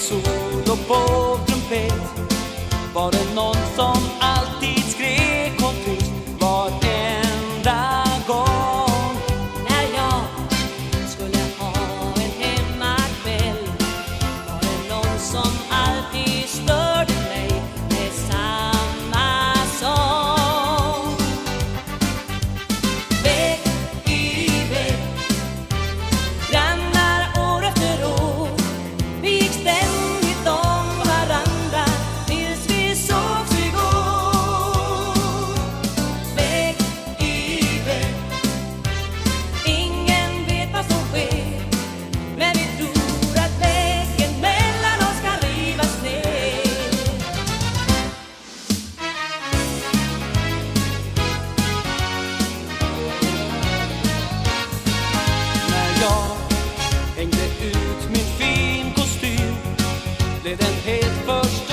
sol och på trumpet var det didn't hate for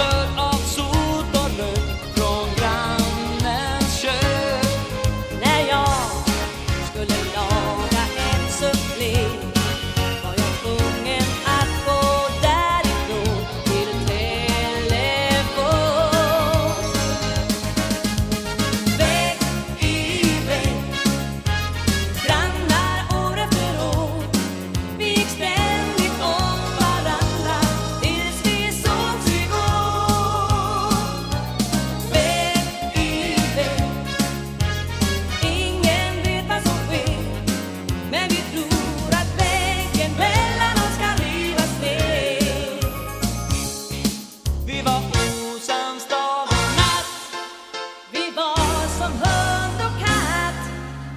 som hund och katt,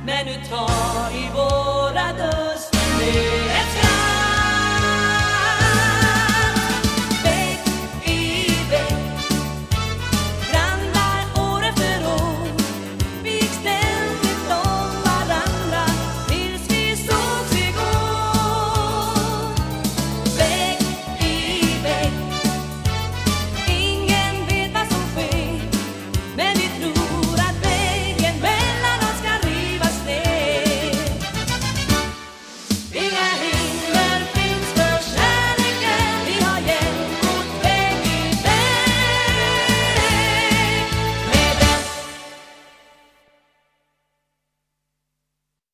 men nu tar vi vår